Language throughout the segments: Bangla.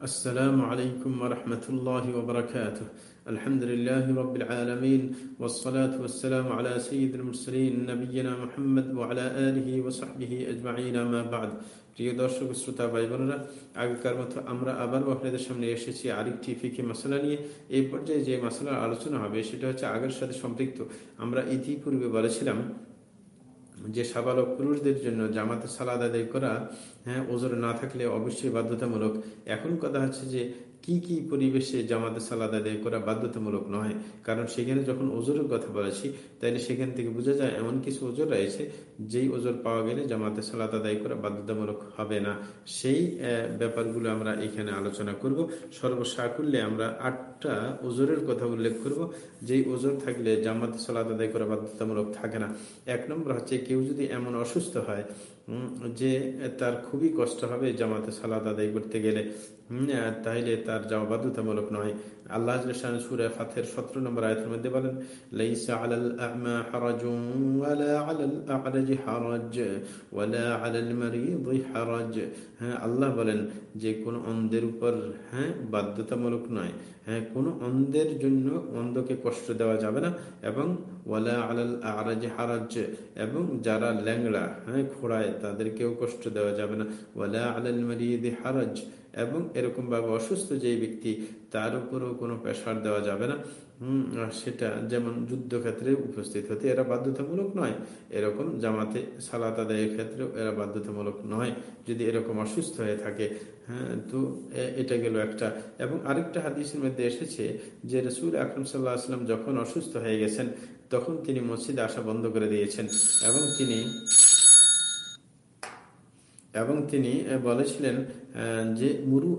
السلام عليكم ورحمة الله وبركاته الحمد لله رب العالمين والصلاة والسلام على سيد المرسلين نبينا محمد وعلى آله وصحبه أجمعين ما بعد প্রিয় দর্শক শ্রোতা ভাই বোনেরা আগেকার মতো আমরা আবার আপনাদের সামনে এসেছি আরেকটি ফিকি মশলা নিয়ে এই পর্যায়ে যে মশলার আলোচনা হবে সেটা হচ্ছে আগের সাথে সম্পৃক্ত আমরা ইতিপূর্বে বলেছিলাম যে সাবালক পুরুষদের জন্য জামাতে সালাদ আদায় করা হ্যাঁ ওজোর না থাকলে অবশ্যই বাধ্যতামূলক। এখন কথা হচ্ছে যে কি কি পরিবেশে জামাতে সালাদ আদায় করা বাধ্যতামূলক নয়? কারণ সেখানে যখন ওজোরের কথা বলেছি তাহলে সেখান থেকে বোঝা যায় এমন কিছু ওজোর রয়েছে, যেই ওজোর পাওয়া গেলে জামাতে সালাদ আদায় করা বাধ্যতামূলক হবে না। সেই ব্যাপারগুলো আমরা এখানে আলোচনা করব। সর্বসাকুল্যে আমরা আটটা ওজোরের কথা উল্লেখ করব, যেই ওজোর থাকলে জামাতে সালাদ আদায় করা বাধ্যতামূলক থাকে না। এক নম্বর হচ্ছে, কেউ যদি এমন অসুস্থ হয় যে তার খুবই কষ্ট হবে জামাতে সালাদ আদায় করতে গেলে। তাইলে তার যাওয়া বাধ্যতামূলক নয়। আল্লাহ সুরে ফাতের সতেরো নম্বর আয়তের মধ্যে বলেন হ্যাঁ আল্লাহ বলেন যে কোন অন্ধের উপর হ্যাঁ বাধ্যতামূলক নয়। হ্যাঁ কোন অন্ধের জন্য অন্ধকে কষ্ট দেওয়া যাবে না। এবং ওয়ালা আলাল আ'রাজ হারাজ এবং যারা ল্যাংড়া হ্যাঁ খোড়ায় তাদেরকেও কষ্ট দেওয়া যাবে না। ওয়ালা আলাল মারিদ হারাজ। এবং এরকম ভাবে অসুস্থ যে ব্যক্তি, তার উপরও কোনো প্রেশার দেওয়া যাবে না। সেটা যেমন যুদ্ধক্ষেত্রে উপস্থিত হতে এরা বাধ্যতামূলক নয়, এরকম জামাতে সালাত আদায়ের ক্ষেত্রেও এরা বাধ্যতামূলক নয়, যদি এরকম অসুস্থ হয়ে থাকে। হ্যাঁ তো এটা গেল একটা। এবং আরেকটা হাদিসের মধ্যে এসেছে যে রসুল আকরম সাল্লাহ আসলাম যখন অসুস্থ হয়ে গেছেন, তখন তিনি মসজিদে আসা বন্ধ করে দিয়েছেন। এবং তিনি এবং তিনি বলেছিলেন যে মুরু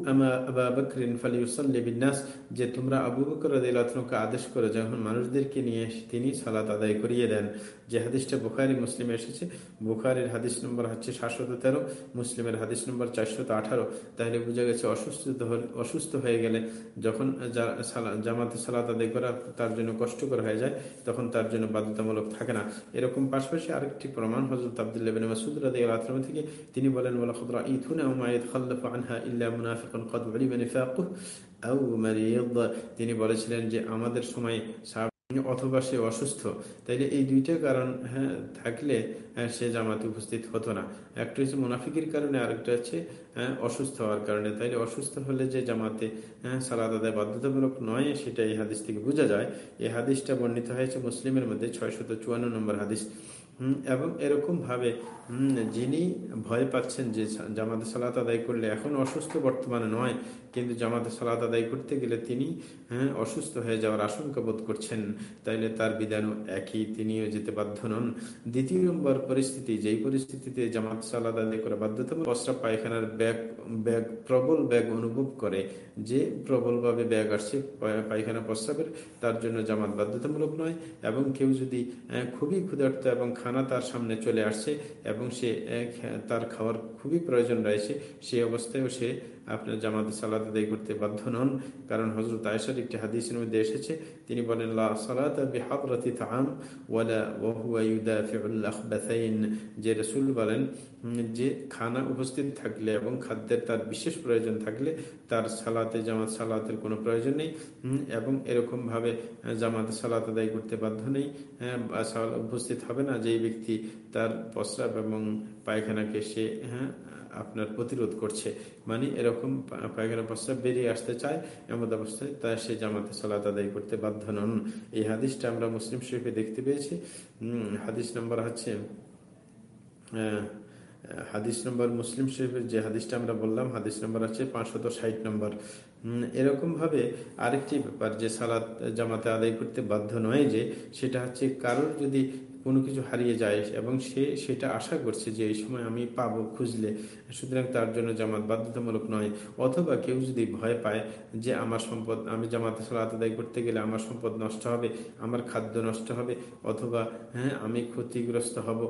বকরিন ফালিউসাল্লিবিনাস যে তোমরা আবু বকর রাদিল্লাহকে আদেশ করে, যখন মানুষদেরকে নিয়ে তিনি সালাত আদায় করিয়ে দেন। যে হাদিসটা বুখারি, মুসলিম এসেছে। বুখারির হাদিস নম্বর হচ্ছে সাতশত তেরো, মুসলিমের হাদিস নম্বর চারশত আঠারো। তাহলে বোঝা গেছে অসুস্থ অসুস্থ হয়ে গেলে যখন জামাতে সালাত আদায় করা তার জন্য কষ্টকর হয়ে যায়, তখন তার জন্য বাধ্যতামূলক থাকে না। এরকম পাশাপাশি আরেকটি প্রমাণ হজরত আবদুল্লাহ মাসুদ রাদি আল্লাহ থেকে তিনি বলেন বলা খদরা ইথুনা তিনি বলেছিলেন যে আমাদের সময় অথবা সে অসুস্থ। তাইলে এই দুইটা কারণ হ্যাঁ থাকলে সে জামাতে উপস্থিত হতো না। একটা হচ্ছে মুনাফিকের কারণে, আরেকটা হচ্ছে অসুস্থ হওয়ার কারণে। তাইলে অসুস্থ হলে যে জামাতে সালাদ আদায় বাধ্যতামূলক নয় সেটা এই হাদিস থেকে বোঝা যায়। এই হাদিসটা বর্ণিত হয়েছে মুসলিমের মধ্যে ছয়শত চুয়ান্ন নম্বর হাদিস। এবং এরকম ভাবে যিনি ভয় পাচ্ছেন যে জামাতে সালাত আদায় করলে এখন অসুস্থ বর্তমানে নয় কিন্তু জামাতে সালাত আদায় করতে গেলে তিনি হ্যাঁ অসুস্থ হয়ে যাওয়ার আশঙ্কা বোধ করছেন। তাইলে তার বিধানও একই, তিনিও যেতে বাধ্য নন। দ্বিতীয় নম্বর পরিস্থিতি, যেই পরিস্থিতিতে জামাত সালাদ আদায় করা বাধ্যতামূলক প্রস্রাব পায়খানার ব্যাগ ব্যাগ, প্রবল ব্যাগ অনুভব করে। যে প্রবলভাবে ব্যাগ আসছে পায়খানা প্রস্রাবের, তার জন্য জামাত বাধ্যতামূলক নয়। এবং কেউ যদি খুবই ক্ষুধার্ত এবং খানা তার সামনে চলে আসছে এবং সে তার খাওয়ার খুবই প্রয়োজন রয়েছে সেই অবস্থায়ও সে আপনার জামাতে সালাত আদায় করতে বাধ্য নন। কারণ হজরত আয়সার একটি হাদিসের মধ্যে এসেছে, তিনি বলেন যে রসুল বলেন, যে খানা উপস্থিত থাকলে এবং খাদ্যের তার বিশেষ প্রয়োজন থাকলে তার সালাতে, জামাত সালাতের কোনো প্রয়োজন নেই। এবং এরকম ভাবে জামাতে সালাত আদায় করতে বাধ্য নেই। উপস্থিত হবে না। যেই ব্যক্তি তার প্রস্রাব এবং পায়খানাকে সে হ্যাঁ আপনার প্রতিরোধ করছে। মানে এরকম পায়খানা প্রস্তাব বেরিয়ে আসতে চায় এমন অবস্থায় তা সে জামাতে সলাত আদায় করতে বাধ্য নন। এই হাদিসটা আমরা মুসলিম শরীফে দেখতে পেয়েছি। হাদিস নম্বর হচ্ছে হাদিস নম্বর মুসলিম শরীফের যে হাদিসটা আমরা বললাম, হাদিস নম্বর আছে পাঁচশত ষাট নম্বর। এরকম ভাবে আরেকটি ব্যাপার যে সালাত জামাতে আদায় করতে বাধ্য নয় যে, সেটা হচ্ছে কারোর যদি কোনো কিছু হারিয়ে যায় এবং সে সেটা আশা করছে যে, এই সময় আমি পাবো খুঁজলে, সুতরাং তার জন্য জামাত বাধ্যতামূলক নয়। অথবা কেউ যদি ভয় পায় যে, আমার সম্পদ, আমি জামাতে সালাত আদায় করতে গেলে আমার সম্পদ নষ্ট হবে, আমার খাদ্য নষ্ট হবে, অথবা হ্যাঁ আমি ক্ষতিগ্রস্ত হব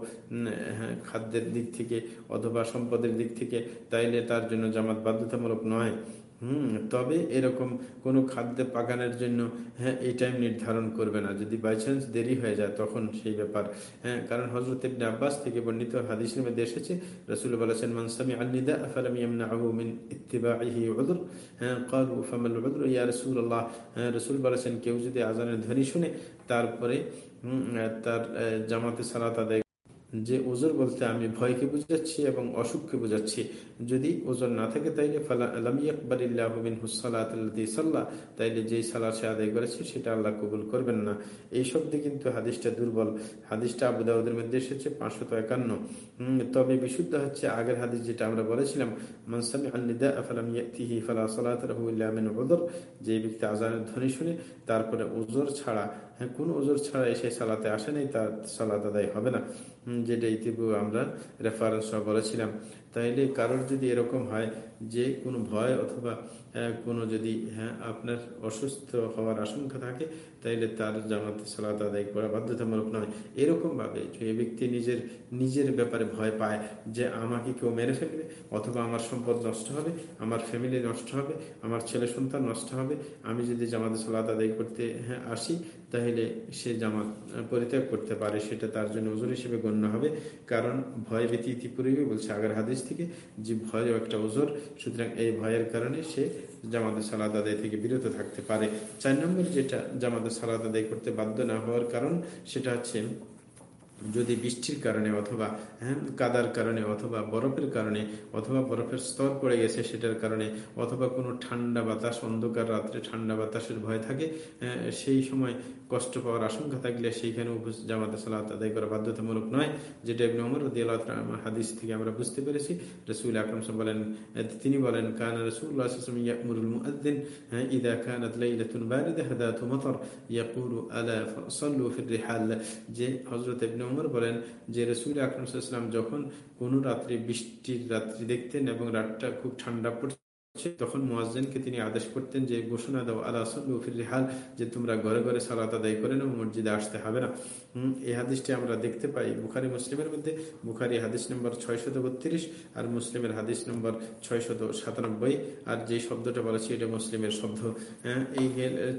হ্যাঁ খাদ্যের দিক থেকে অথবা সম্পদের দিক থেকে, তাইলে তার জন্য জামাত বাধ্যতামূলক নয়। হুম, তবে এরকম কোনো খাদ্য পাকানোর জন্য হ্যাঁ এই টাইম নির্ধারণ করবে না। যদি বাই চান্স দেরি হয়ে যায়, তখন সেই ব্যাপার। হ্যাঁ কারণ হজরত ইবনে আব্বাস থেকে বর্ণিত হাদিসের মধ্যে এসেছে, রসুল বলেছেন মানসামি আলনিদা আফালাম ইয়ামনাহু মিন ইত্তিবাইহি উযর হ্যাঁ ক্বালু, ফামাল উযর ইয়া রাসূলুল্লাহ হ্যাঁ রসুল বলেছেন, কেউ যদি আজানের ধ্বনি শুনে, তারপরে তার জামাতে সালাত আদায় যে ওজোর বলতে আমি ভয়কে বুঝাচ্ছি এবং অসুখকে বুঝাচ্ছি। যদি ওজোর না থাকে তাইলে সাল্লাহ তাইলে যেই সালা সে আদায় করেছে সেটা আল্লাহ কবুল করবেন না। এই শব্দে কিন্তু হাদিসটা দুর্বল। হাদিসটা আবুদাউদের মধ্যে এসেছে পাঁচশত একান্ন। তবে বিশুদ্ধ হচ্ছে আগের হাদিস যেটা আমরা বলেছিলাম মনসামি আল্লিদা আফালাম ইয়াতিহি ফালা ওদর যে ব্যক্তি আজানের ধ্বনি শুনে তারপরে ওজোর ছাড়া কোন ওজোর ছাড়াই এসে সালাতে আসেনি তার সালাত আদায় হবে না। যেটা ইতিপূর্বে আমরা রেফারেন্স বলেছিলাম। তাইলে কারোর যদি এরকম হয় যে কোনো ভয় অথবা কোনো যদি হ্যাঁ আপনার অসুস্থ হওয়ার আশঙ্কা থাকে, তাইলে তার জামাতে সালাত আদায় করা বাধ্যতামূলক নয়। এরকমভাবে যে ব্যক্তি নিজের নিজের ব্যাপারে ভয় পায় যে আমাকে কেউ মেরে ফেলবে, অথবা আমার সম্পদ নষ্ট হবে, আমার ফ্যামিলি নষ্ট হবে, আমার ছেলে সন্তান নষ্ট হবে, আমি যদি জামাতে সালাত আদায় করতে হ্যাঁ আসি তাহলে সে জামাত পরিত্যাগ করতে পারে, সেটা তার জন্য ওজোর হিসেবে গণ্য হবে। কারণ ভয় ব্যতি ইতিপূর্বে বলছে আগের হাদিস থেকে যে ভয়ও একটা ওজোর সুতরাং এই ভয়ের কারণে সে জামাতে সালাদ আদায় থেকে বিরত থাকতে পারে। চার নম্বর যেটা জামাতে সালাদ আদায় করতে বাধ্য না হওয়ার কারণ, সেটা হচ্ছে যদি বৃষ্টির কারণে অথবা হ্যাঁ কাদার কারণে অথবা বরফের কারণে অথবা বরফের স্তর পড়ে গেছে সেটার কারণে অথবা কোনো ঠান্ডা বাতাস, অন্ধকার রাত্রে ঠান্ডা বাতাসের ভয় থাকে সেই সময় কষ্ট পাওয়ার আশঙ্কা থাকলে সেইখানে জামাতে সালাত আদায় করা বাধ্যতামূলক নয়, যেটা ইবনে ওমর হাদিস থেকে আমরা বুঝতে পেরেছি। রাসূল আকরাম বলেন, তিনি বলেন, কান ওয়াসাল্লাম ইয়ামুরুল ইযা সাল্লু ফির রিহাল, যে হযরত ইবনে ওমর বলেন যে রসুল আকরমসাল্লাম যখন কোনো রাত্রে বৃষ্টির রাত্রি দেখতেন এবং রাতটা খুব ঠান্ডা পড়ছে তখন মোয়াজ্জেনকে তিনি আদেশ করতেন যে ঘোষণা দাও আল্লাহ সল্লুফির রেহাল যে তোমরা ঘরে ঘরে সালাত আদায় করে নাও, মসজিদে আসতে হবে না। এই হাদিসটি আমরা দেখতে পাই বুখারি, মুসলিমের মধ্যে। বুখারি হাদিস নম্বর ছয়শত বত্রিশ আর মুসলিমের হাদিস নম্বর ছয়শত সাতানব্বই। আর যে শব্দটা বলেছি, এটা মুসলিমের শব্দ। হ্যাঁ এই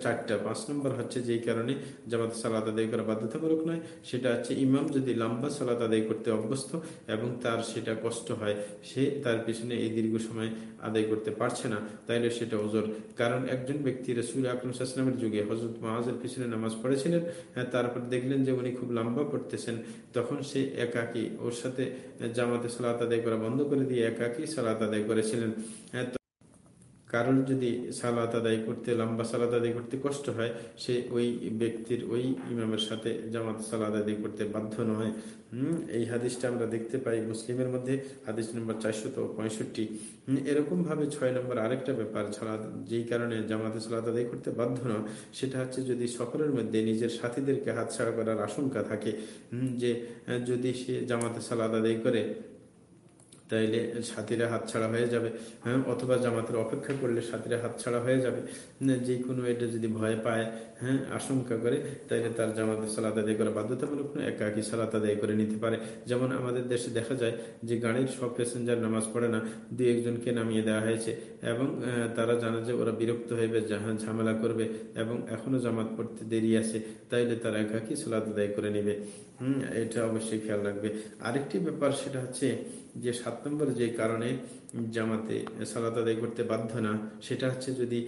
চারটা। পাঁচ নম্বর হচ্ছে যেই কারণে জামাত সালাত আদায় করা বাধ্যতামূলক নয়, সেটা হচ্ছে ইমাম যদি লম্বা সালাত আদায় করতে অভ্যস্ত এবং তার সেটা কষ্ট হয়, সে তার পিছনে এই দীর্ঘ সময় আদায় করতে পারছে না তাইলে সেটা ওজোর। কারণ একজন ব্যক্তি রসুল আকরমসাল্লামের যুগে হজরত মাহাজের পিছনে নামাজ পড়েছিলেন হ্যাঁ, তারপর দেখলেন যে উনি খুব লম্বা পড়তেছেন। তখন সে একাকি ওর সাথে জামাতে সালাত আদায় করা বন্ধ করে দিয়ে একাকি সালাত আদায় করেছিলেন। হ্যাঁ, কারোর যদি সালাত আদায় করতে, লম্বা সালাত আদায় করতে কষ্ট হয়, সে ওই ব্যক্তির, ওই ইমামের সাথে জামাত সালাদ আদায় করতে বাধ্য নয়। এই হাদিসটা আমরা দেখতে পাই মুসলিমের মধ্যে। হাদিস নম্বর চারশত পঁয়ষট্টি। এরকম ভাবে ছয় নম্বর আরেকটা ব্যাপার ছাড়া যেই কারণে জামাতে সালাদ আদায় করতে বাধ্য নয়, সেটা হচ্ছে যদি সফরের মধ্যে নিজের সাথীদেরকে হাত ছাড়া করার আশঙ্কা থাকে যে যদি সে জামাতে সালাদ আদায় করে তাইলে সাথীরা হাত ছাড়া হয়ে যাবে হ্যাঁ অথবা জামাতের অপেক্ষা করলে সাথীরা হাত ছাড়া হয়ে যাবে। যে কোনো এটা যদি ভয় পায় হ্যাঁ আশঙ্কা করে, তাইলে তার জামাতে সালাদ আদায় করা বাধ্যতামূলক নয়, একাকি সালাত আদায় করে নিতে পারে। যেমন আমাদের দেশে দেখা যায় যে গাড়ির সব প্যাসেঞ্জার নামাজ পড়ে না দু একজনকে নামিয়ে দেওয়া হয়েছে এবং তারা জানে যে ওরা বিরক্ত হইবে ঝামেলা করবে এবং এখনও জামাত পড়তে দেরি আছে, তাইলে তারা একাকি সালাত আদায় করে নেবে। হম, এটা অবশ্যই খেয়াল রাখবে। আরেকটি ব্যাপার সেটা হচ্ছে যে সাত নম্বর যে কারণে জামাতে সালাত আদায় করতে বাধ্য না, সেটা হচ্ছে যদি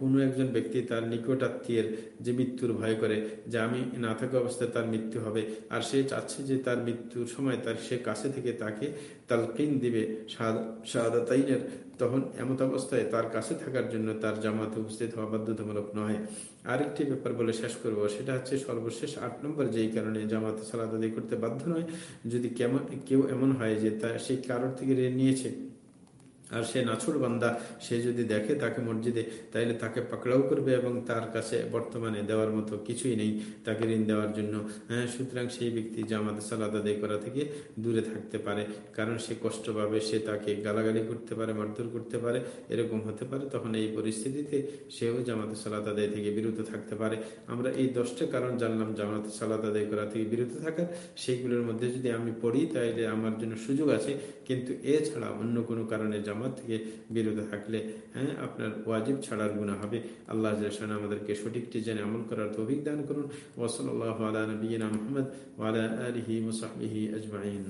কোনো একজন ব্যক্তি তার নিকট আত্মীয়ের যে মৃত্যুর ভয় করে, যে আমি না থাকা অবস্থায় তার মৃত্যু হবে। আর সে চাচ্ছে যে তার মৃত্যুর সময় তার সে কাছে থেকে তাকে তালকিন দিবে। শাহাদাতাইনের তখন এমত অবস্থায় তার কাছে থাকার জন্য তার জামাতে উপস্থিত হওয়া বাধ্যতামূলক নয়। আরেকটি ব্যাপার বলে শেষ করব, সেটা হচ্ছে সর্বশেষ আট নম্বর যেই কারণে জামাতে সালাদ করতে বাধ্য নয়। যদি কেমন, কেউ এমন হয় যে তা সেই কারোর থেকে ঋণ নিয়েছে আর সে নাছুর বান্দা, সে যদি দেখে তাকে মসজিদে, তাইলে তাকে পাকড়াও করবে এবং তার কাছে বর্তমানে দেওয়ার মতো কিছুই নেই তাকে ঋণ দেওয়ার জন্য। হ্যাঁ সুতরাং সেই ব্যক্তি জামাতে সালাদ আদায় করা থেকে দূরে থাকতে পারে। কারণ সে কষ্ট পাবে, সে তাকে গালাগালি করতে পারে, মারধর করতে পারে, এরকম হতে পারে, তখন এই পরিস্থিতিতে সেও জামাতে সালাদ আদায় থেকে বিরত থাকতে পারে। আমরা এই দশটা কারণ জানলাম জামাতে সালাদ আদায় করা থেকে বিরত থাকার। সেইগুলোর মধ্যে যদি আমি পড়ি, তাইলে আমার জন্য সুযোগ আছে। কিন্তু এছাড়া অন্য কোনো কারণে জামাত নামাজ থেকে বিরত থাকলে হ্যাঁ আপনার ওয়াজিব ছাড়ার গুণা হবে। আল্লাহ আমাদেরকে সঠিকটি জেনে আমল করার তো দান করুন। ওসল আল্লাহ আলা নবীনা মোহাম্মদ ওয়ালা আলহি মুসাহি আজমাইন।